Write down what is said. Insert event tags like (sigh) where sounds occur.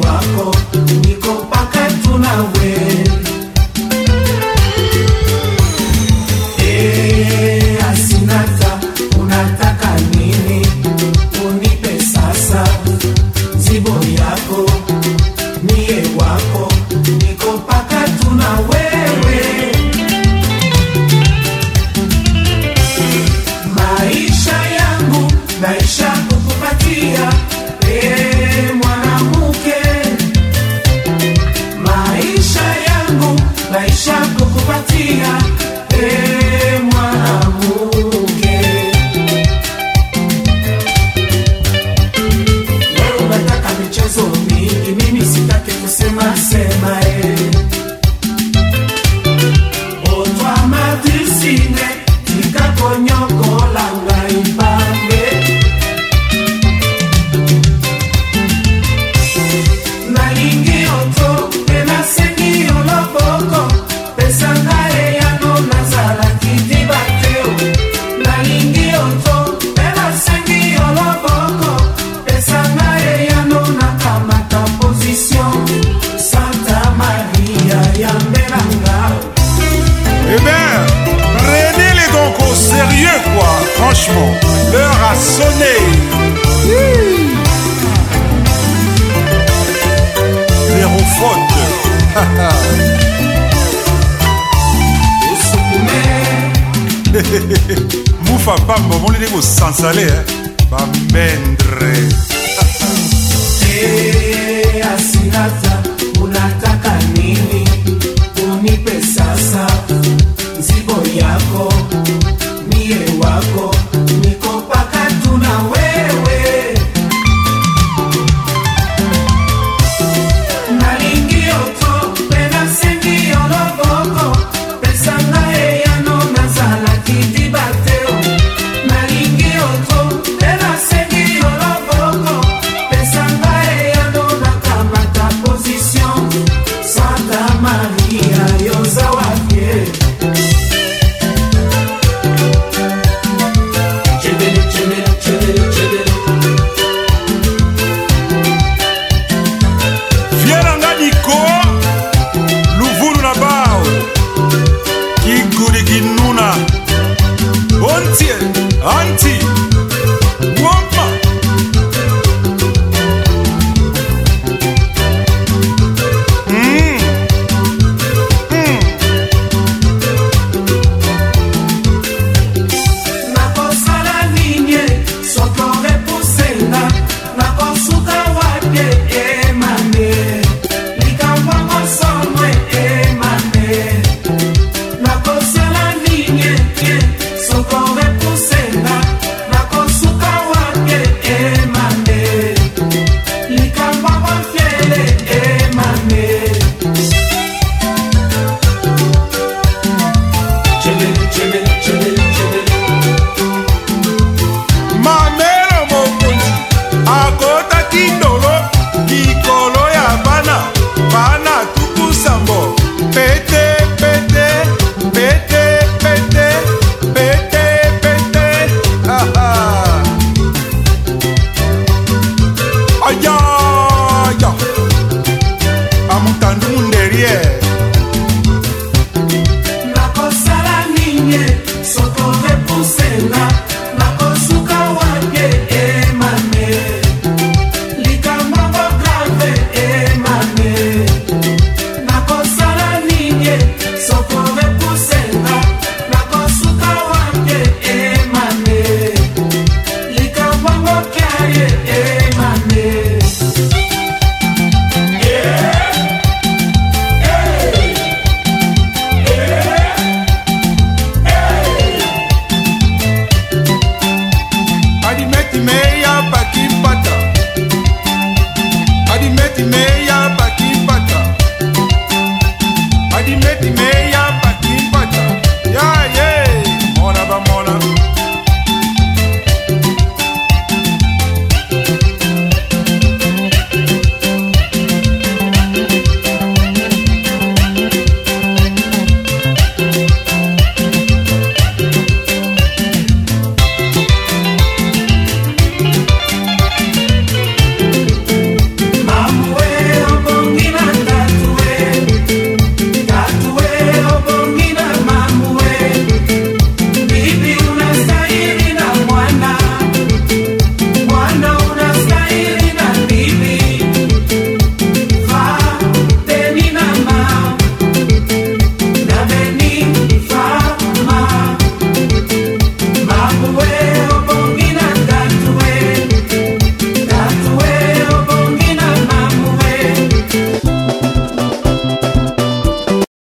wako Mercy, my. enfants, l'heure a sonné. Zéro faute. (laughs) Moufa Pambo, mon idée vous sans salé, hein. bamendre. Hey, eh, asinata, unataka ni Thank you. yeah. me.